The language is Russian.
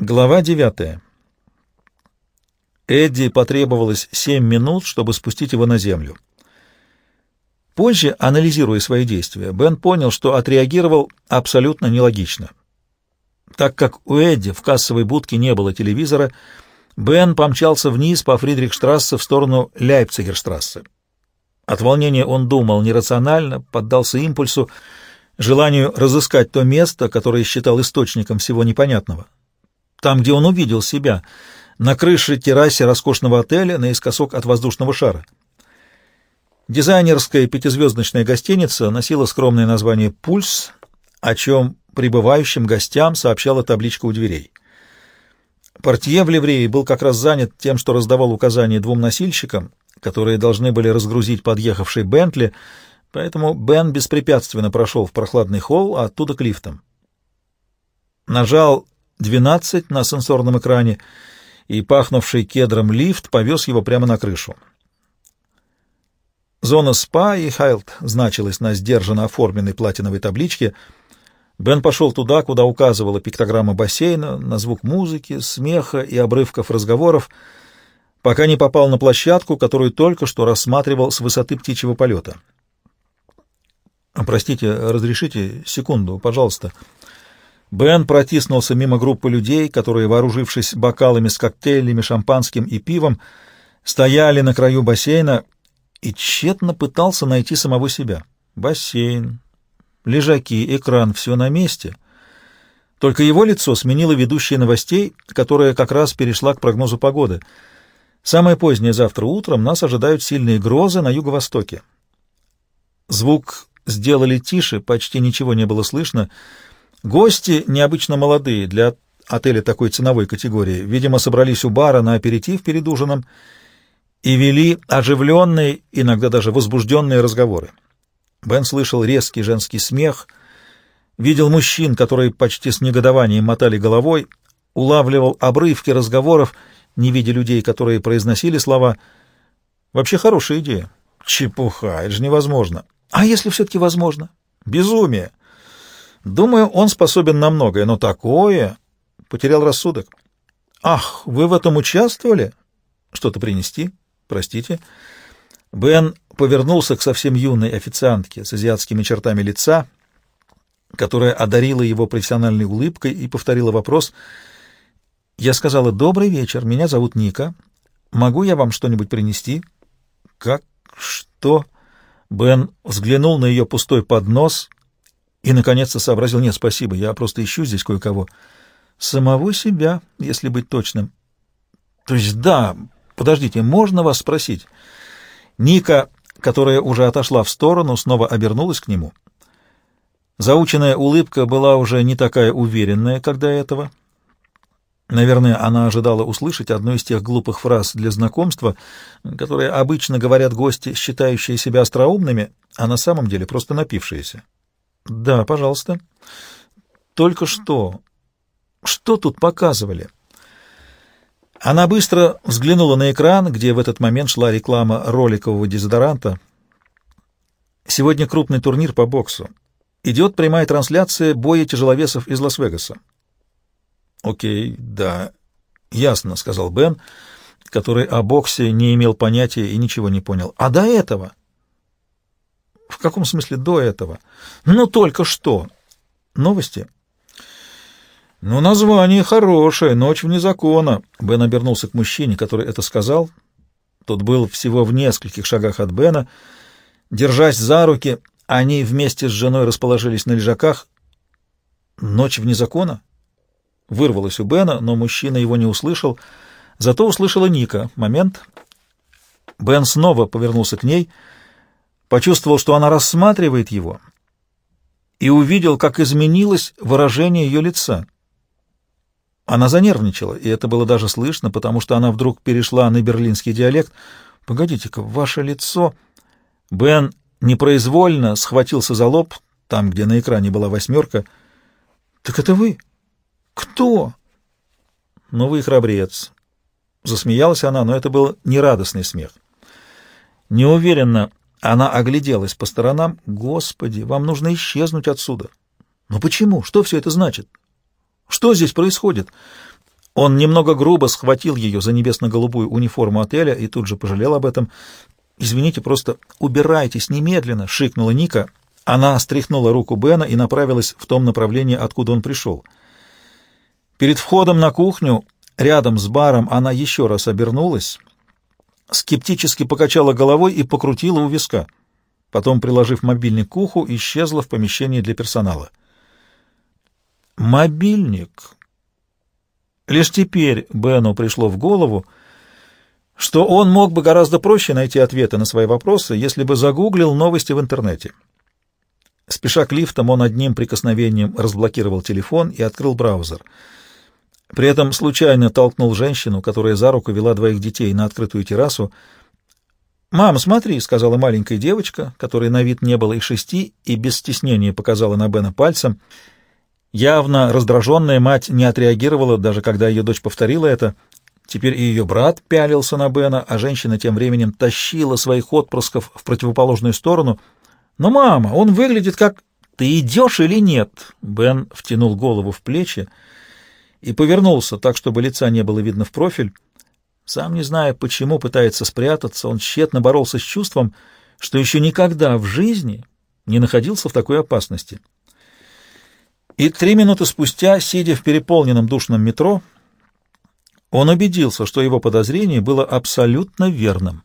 Глава девятая. Эдди потребовалось семь минут, чтобы спустить его на землю. Позже, анализируя свои действия, Бен понял, что отреагировал абсолютно нелогично. Так как у Эдди в кассовой будке не было телевизора, Бен помчался вниз по Фридрихштрассе в сторону Ляйпцигерштрассе. От волнения он думал нерационально, поддался импульсу, желанию разыскать то место, которое считал источником всего непонятного. Там, где он увидел себя, на крыше террасе роскошного отеля наискосок от воздушного шара. Дизайнерская пятизвездочная гостиница носила скромное название «Пульс», о чем прибывающим гостям сообщала табличка у дверей. Портье в ливрее был как раз занят тем, что раздавал указания двум носильщикам, которые должны были разгрузить подъехавший Бентли, поэтому Бен беспрепятственно прошел в прохладный холл, а оттуда к лифтам. Нажал 12 на сенсорном экране, и пахнувший кедром лифт повез его прямо на крышу. Зона СПА и Хайлд значилась на сдержанно оформленной платиновой табличке. Бен пошел туда, куда указывала пиктограмма бассейна, на звук музыки, смеха и обрывков разговоров, пока не попал на площадку, которую только что рассматривал с высоты птичьего полета. «Простите, разрешите секунду, пожалуйста». Бен протиснулся мимо группы людей, которые, вооружившись бокалами с коктейлями, шампанским и пивом, стояли на краю бассейна и тщетно пытался найти самого себя. Бассейн, лежаки, экран — все на месте. Только его лицо сменило ведущее новостей, которая как раз перешла к прогнозу погоды. Самое позднее завтра утром нас ожидают сильные грозы на юго-востоке. Звук сделали тише, почти ничего не было слышно. Гости, необычно молодые для отеля такой ценовой категории, видимо, собрались у бара на аперитив перед ужином — и вели оживленные, иногда даже возбужденные разговоры. Бен слышал резкий женский смех, видел мужчин, которые почти с негодованием мотали головой, улавливал обрывки разговоров, не видя людей, которые произносили слова. Вообще хорошая идея. Чепуха, это же невозможно. А если все-таки возможно? Безумие. Думаю, он способен на многое, но такое... Потерял рассудок. Ах, вы в этом участвовали? Что-то принести? «Простите». Бен повернулся к совсем юной официантке с азиатскими чертами лица, которая одарила его профессиональной улыбкой и повторила вопрос. Я сказала «Добрый вечер, меня зовут Ника. Могу я вам что-нибудь принести?» «Как? Что?» Бен взглянул на ее пустой поднос и, наконец-то, сообразил «Нет, спасибо, я просто ищу здесь кое-кого». «Самого себя, если быть точным». «То есть да, «Подождите, можно вас спросить?» Ника, которая уже отошла в сторону, снова обернулась к нему. Заученная улыбка была уже не такая уверенная, как до этого. Наверное, она ожидала услышать одну из тех глупых фраз для знакомства, которые обычно говорят гости, считающие себя остроумными, а на самом деле просто напившиеся. «Да, пожалуйста». «Только что? Что тут показывали?» Она быстро взглянула на экран, где в этот момент шла реклама роликового дезодоранта. Сегодня крупный турнир по боксу. Идет прямая трансляция боя тяжеловесов из Лас-Вегаса. «Окей, да, ясно», — сказал Бен, который о боксе не имел понятия и ничего не понял. «А до этого?» «В каком смысле до этого?» «Ну, только что». «Новости?» «Ну, название хорошее, «Ночь вне закона». Бен обернулся к мужчине, который это сказал. Тот был всего в нескольких шагах от Бена. Держась за руки, они вместе с женой расположились на лежаках. «Ночь вне закона?» Вырвалось у Бена, но мужчина его не услышал. Зато услышала Ника. Момент. Бен снова повернулся к ней, почувствовал, что она рассматривает его, и увидел, как изменилось выражение ее лица. Она занервничала, и это было даже слышно, потому что она вдруг перешла на берлинский диалект. «Погодите-ка, ваше лицо...» Бен непроизвольно схватился за лоб, там, где на экране была восьмерка. «Так это вы? Кто?» «Ну, вы храбрец». Засмеялась она, но это был нерадостный смех. Неуверенно она огляделась по сторонам. «Господи, вам нужно исчезнуть отсюда». «Но почему? Что все это значит?» Что здесь происходит? Он немного грубо схватил ее за небесно-голубую униформу отеля и тут же пожалел об этом. «Извините, просто убирайтесь немедленно!» — шикнула Ника. Она стряхнула руку Бена и направилась в том направлении, откуда он пришел. Перед входом на кухню, рядом с баром, она еще раз обернулась, скептически покачала головой и покрутила у виска. Потом, приложив мобильник к уху, исчезла в помещении для персонала. «Мобильник!» Лишь теперь Бену пришло в голову, что он мог бы гораздо проще найти ответы на свои вопросы, если бы загуглил новости в интернете. Спеша к лифтам, он одним прикосновением разблокировал телефон и открыл браузер. При этом случайно толкнул женщину, которая за руку вела двоих детей на открытую террасу. «Мам, смотри», — сказала маленькая девочка, которой на вид не было и шести, и без стеснения показала на Бена пальцем — Явно раздраженная мать не отреагировала, даже когда ее дочь повторила это. Теперь и ее брат пялился на Бена, а женщина тем временем тащила своих отпрысков в противоположную сторону. «Но, мама, он выглядит как...» «Ты идешь или нет?» Бен втянул голову в плечи и повернулся так, чтобы лица не было видно в профиль. Сам не зная, почему пытается спрятаться, он тщетно боролся с чувством, что еще никогда в жизни не находился в такой опасности. И три минуты спустя, сидя в переполненном душном метро, он убедился, что его подозрение было абсолютно верным.